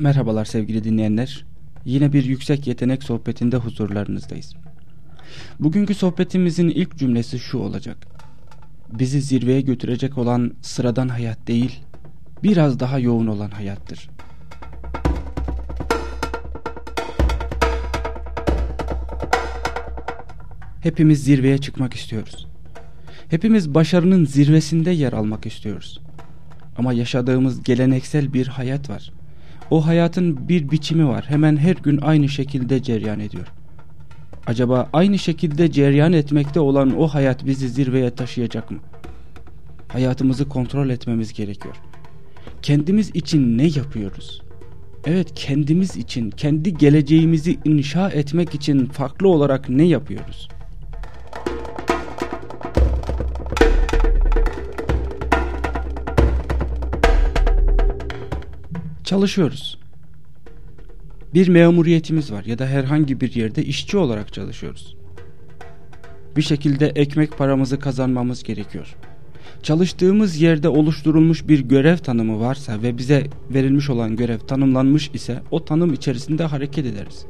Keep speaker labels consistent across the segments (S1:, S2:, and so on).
S1: Merhabalar sevgili dinleyenler. Yine bir yüksek yetenek sohbetinde huzurlarınızdayız. Bugünkü sohbetimizin ilk cümlesi şu olacak. Bizi zirveye götürecek olan sıradan hayat değil, biraz daha yoğun olan hayattır. Hepimiz zirveye çıkmak istiyoruz. Hepimiz başarının zirvesinde yer almak istiyoruz. Ama yaşadığımız geleneksel bir hayat var. O hayatın bir biçimi var. Hemen her gün aynı şekilde ceryan ediyor. Acaba aynı şekilde ceryan etmekte olan o hayat bizi zirveye taşıyacak mı? Hayatımızı kontrol etmemiz gerekiyor. Kendimiz için ne yapıyoruz? Evet kendimiz için, kendi geleceğimizi inşa etmek için farklı olarak ne yapıyoruz? Çalışıyoruz. Bir memuriyetimiz var ya da herhangi bir yerde işçi olarak çalışıyoruz. Bir şekilde ekmek paramızı kazanmamız gerekiyor. Çalıştığımız yerde oluşturulmuş bir görev tanımı varsa ve bize verilmiş olan görev tanımlanmış ise o tanım içerisinde hareket ederiz.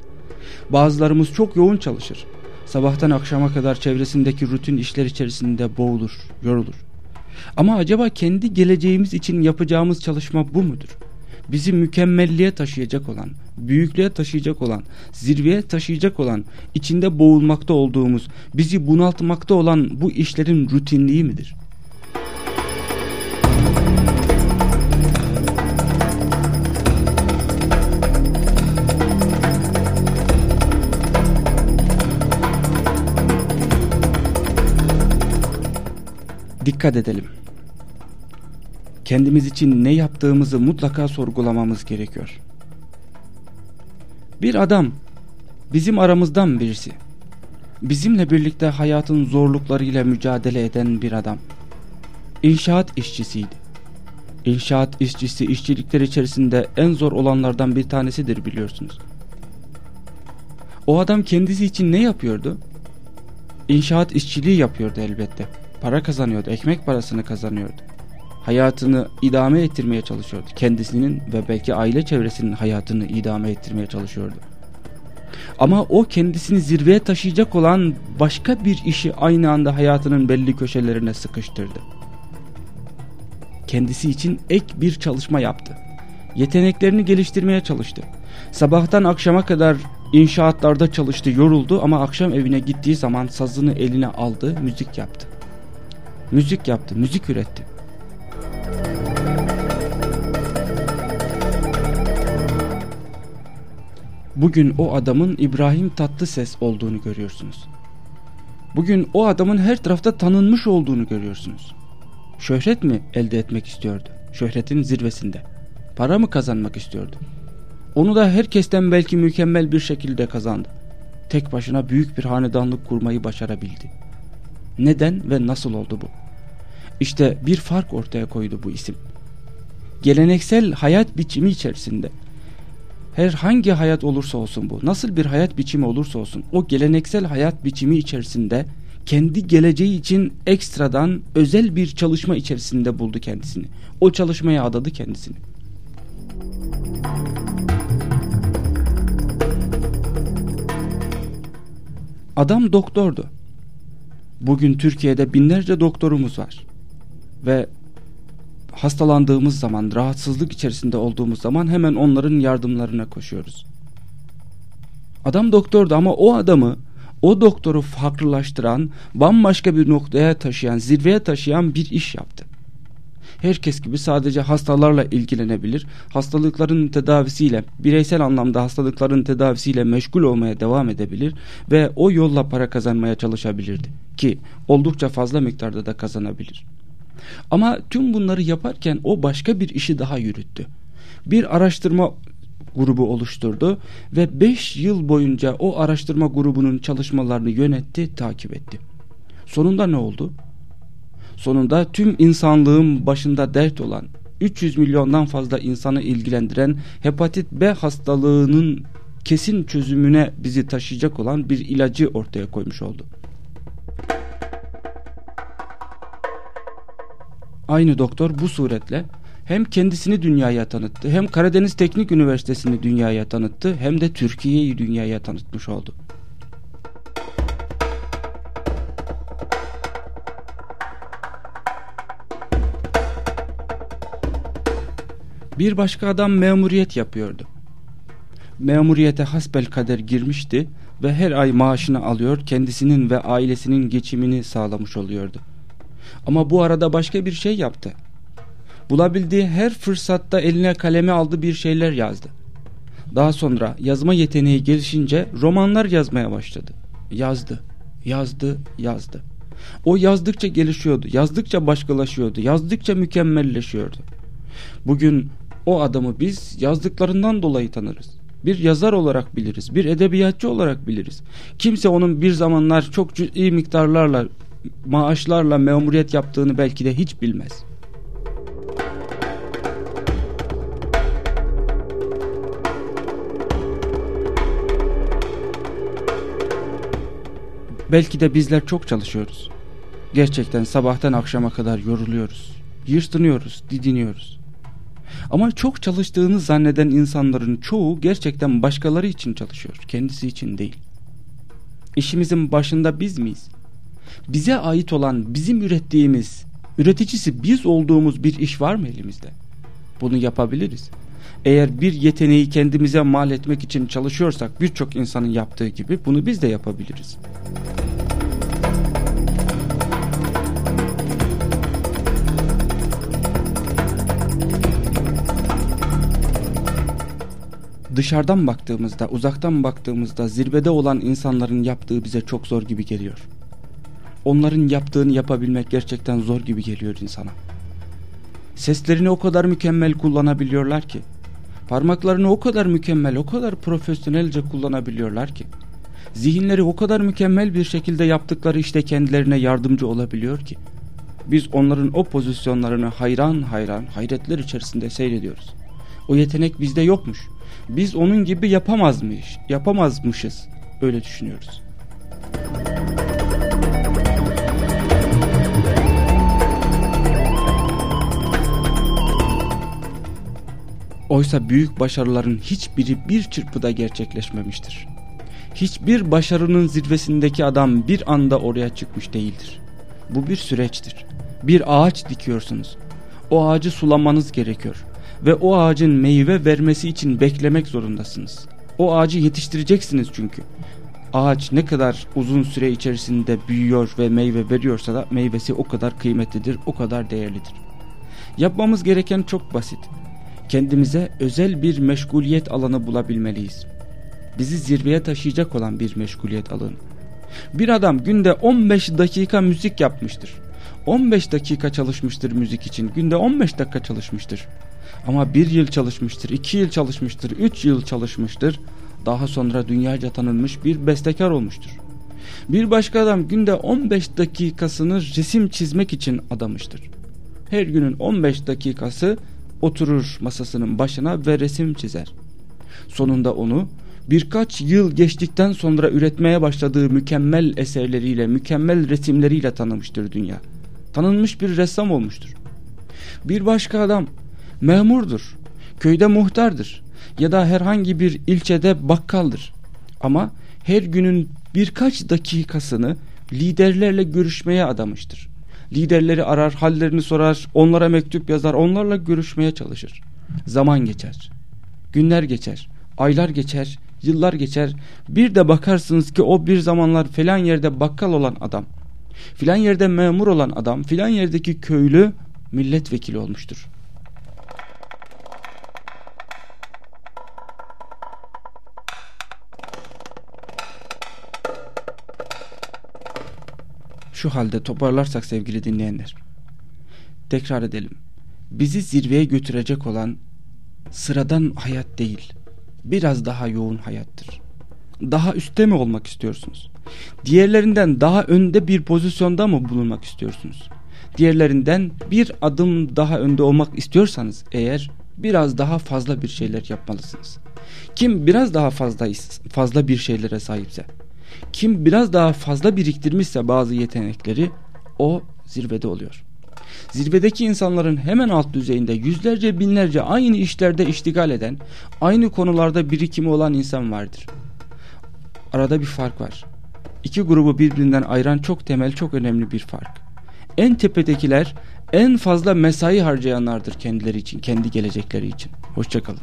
S1: Bazılarımız çok yoğun çalışır. Sabahtan akşama kadar çevresindeki rutin işler içerisinde boğulur, yorulur. Ama acaba kendi geleceğimiz için yapacağımız çalışma bu mudur? Bizi mükemmelliğe taşıyacak olan, büyüklüğe taşıyacak olan, zirveye taşıyacak olan, içinde boğulmakta olduğumuz, bizi bunaltmakta olan bu işlerin rutinliği midir? Dikkat edelim kendimiz için ne yaptığımızı mutlaka sorgulamamız gerekiyor. Bir adam, bizim aramızdan birisi, bizimle birlikte hayatın zorluklarıyla mücadele eden bir adam. İnşaat işçisiydi. İnşaat işçisi işçilikler içerisinde en zor olanlardan bir tanesidir biliyorsunuz. O adam kendisi için ne yapıyordu? İnşaat işçiliği yapıyordu elbette. Para kazanıyordu, ekmek parasını kazanıyordu hayatını idame ettirmeye çalışıyordu. Kendisinin ve belki aile çevresinin hayatını idame ettirmeye çalışıyordu. Ama o kendisini zirveye taşıyacak olan başka bir işi aynı anda hayatının belli köşelerine sıkıştırdı. Kendisi için ek bir çalışma yaptı. Yeteneklerini geliştirmeye çalıştı. Sabahtan akşama kadar inşaatlarda çalıştı, yoruldu ama akşam evine gittiği zaman sazını eline aldı, müzik yaptı. Müzik yaptı, müzik üretti. Bugün o adamın İbrahim Tatlıses olduğunu görüyorsunuz. Bugün o adamın her tarafta tanınmış olduğunu görüyorsunuz. Şöhret mi elde etmek istiyordu? Şöhretin zirvesinde. Para mı kazanmak istiyordu? Onu da herkesten belki mükemmel bir şekilde kazandı. Tek başına büyük bir hanedanlık kurmayı başarabildi. Neden ve nasıl oldu bu? İşte bir fark ortaya koydu bu isim. Geleneksel hayat biçimi içerisinde herhangi hayat olursa olsun bu nasıl bir hayat biçimi olursa olsun o geleneksel hayat biçimi içerisinde kendi geleceği için ekstradan özel bir çalışma içerisinde buldu kendisini. O çalışmaya adadı kendisini. Adam doktordu. Bugün Türkiye'de binlerce doktorumuz var. Ve hastalandığımız zaman, rahatsızlık içerisinde olduğumuz zaman hemen onların yardımlarına koşuyoruz. Adam doktordu ama o adamı, o doktoru farklılaştıran, bambaşka bir noktaya taşıyan, zirveye taşıyan bir iş yaptı. Herkes gibi sadece hastalarla ilgilenebilir, hastalıkların tedavisiyle, bireysel anlamda hastalıkların tedavisiyle meşgul olmaya devam edebilir ve o yolla para kazanmaya çalışabilirdi. Ki oldukça fazla miktarda da kazanabilir. Ama tüm bunları yaparken o başka bir işi daha yürüttü. Bir araştırma grubu oluşturdu ve 5 yıl boyunca o araştırma grubunun çalışmalarını yönetti, takip etti. Sonunda ne oldu? Sonunda tüm insanlığın başında dert olan 300 milyondan fazla insanı ilgilendiren hepatit B hastalığının kesin çözümüne bizi taşıyacak olan bir ilacı ortaya koymuş oldu. Aynı doktor bu suretle hem kendisini dünyaya tanıttı, hem Karadeniz Teknik Üniversitesi'ni dünyaya tanıttı, hem de Türkiye'yi dünyaya tanıtmış oldu. Bir başka adam memuriyet yapıyordu. Memuriyete hasbel kader girmişti ve her ay maaşını alıyor, kendisinin ve ailesinin geçimini sağlamış oluyordu. Ama bu arada başka bir şey yaptı. Bulabildiği her fırsatta eline kalemi aldı bir şeyler yazdı. Daha sonra yazma yeteneği gelişince romanlar yazmaya başladı. Yazdı, yazdı, yazdı. O yazdıkça gelişiyordu, yazdıkça başkalaşıyordu, yazdıkça mükemmelleşiyordu. Bugün o adamı biz yazdıklarından dolayı tanırız. Bir yazar olarak biliriz, bir edebiyatçı olarak biliriz. Kimse onun bir zamanlar çok cüz'i miktarlarla, maaşlarla memuriyet yaptığını belki de hiç bilmez. Belki de bizler çok çalışıyoruz. Gerçekten sabahtan akşama kadar yoruluyoruz. Yırtınıyoruz, didiniyoruz. Ama çok çalıştığını zanneden insanların çoğu gerçekten başkaları için çalışıyor. Kendisi için değil. İşimizin başında biz miyiz? Bize ait olan, bizim ürettiğimiz, üreticisi biz olduğumuz bir iş var mı elimizde? Bunu yapabiliriz. Eğer bir yeteneği kendimize mal etmek için çalışıyorsak birçok insanın yaptığı gibi bunu biz de yapabiliriz. dışarıdan baktığımızda, uzaktan baktığımızda zirvede olan insanların yaptığı bize çok zor gibi geliyor. Onların yaptığını yapabilmek gerçekten zor gibi geliyor insana. Seslerini o kadar mükemmel kullanabiliyorlar ki, parmaklarını o kadar mükemmel, o kadar profesyonelce kullanabiliyorlar ki, zihinleri o kadar mükemmel bir şekilde yaptıkları işte kendilerine yardımcı olabiliyor ki, biz onların o pozisyonlarını hayran hayran, hayretler içerisinde seyrediyoruz. O yetenek bizde yokmuş. Biz onun gibi yapamazmış, yapamazmışız. Öyle düşünüyoruz. Oysa büyük başarıların hiçbiri bir çırpıda gerçekleşmemiştir. Hiçbir başarının zirvesindeki adam bir anda oraya çıkmış değildir. Bu bir süreçtir. Bir ağaç dikiyorsunuz. O ağacı sulamanız gerekiyor ve o ağacın meyve vermesi için beklemek zorundasınız. O ağacı yetiştireceksiniz çünkü. Ağaç ne kadar uzun süre içerisinde büyüyor ve meyve veriyorsa da meyvesi o kadar kıymetlidir, o kadar değerlidir. Yapmamız gereken çok basit. Kendimize özel bir meşguliyet alanı bulabilmeliyiz. Bizi zirveye taşıyacak olan bir meşguliyet alanı. Bir adam günde 15 dakika müzik yapmıştır. 15 dakika çalışmıştır müzik için. Günde 15 dakika çalışmıştır. Ama bir yıl çalışmıştır, iki yıl çalışmıştır, üç yıl çalışmıştır. Daha sonra dünyaca tanınmış bir bestekar olmuştur. Bir başka adam günde 15 dakikasını resim çizmek için adamıştır. Her günün 15 dakikası oturur masasının başına ve resim çizer. Sonunda onu birkaç yıl geçtikten sonra üretmeye başladığı mükemmel eserleriyle, mükemmel resimleriyle tanımıştır dünya. Tanınmış bir ressam olmuştur. Bir başka adam memurdur, köyde muhtardır ya da herhangi bir ilçede bakkaldır. Ama her günün birkaç dakikasını liderlerle görüşmeye adamıştır. Liderleri arar, hallerini sorar, onlara mektup yazar, onlarla görüşmeye çalışır. Zaman geçer, günler geçer, aylar geçer, yıllar geçer. Bir de bakarsınız ki o bir zamanlar filan yerde bakkal olan adam, filan yerde memur olan adam, filan yerdeki köylü milletvekili olmuştur. Şu halde toparlarsak sevgili dinleyenler. Tekrar edelim. Bizi zirveye götürecek olan sıradan hayat değil. Biraz daha yoğun hayattır. Daha üstte mi olmak istiyorsunuz? Diğerlerinden daha önde bir pozisyonda mı bulunmak istiyorsunuz? Diğerlerinden bir adım daha önde olmak istiyorsanız eğer biraz daha fazla bir şeyler yapmalısınız. Kim biraz daha fazla fazla bir şeylere sahipse kim biraz daha fazla biriktirmişse bazı yetenekleri o zirvede oluyor. Zirvedeki insanların hemen alt düzeyinde yüzlerce binlerce aynı işlerde iştigal eden, aynı konularda birikimi olan insan vardır. Arada bir fark var. İki grubu birbirinden ayıran çok temel, çok önemli bir fark. En tepedekiler en fazla mesai harcayanlardır kendileri için, kendi gelecekleri için. Hoşçakalın.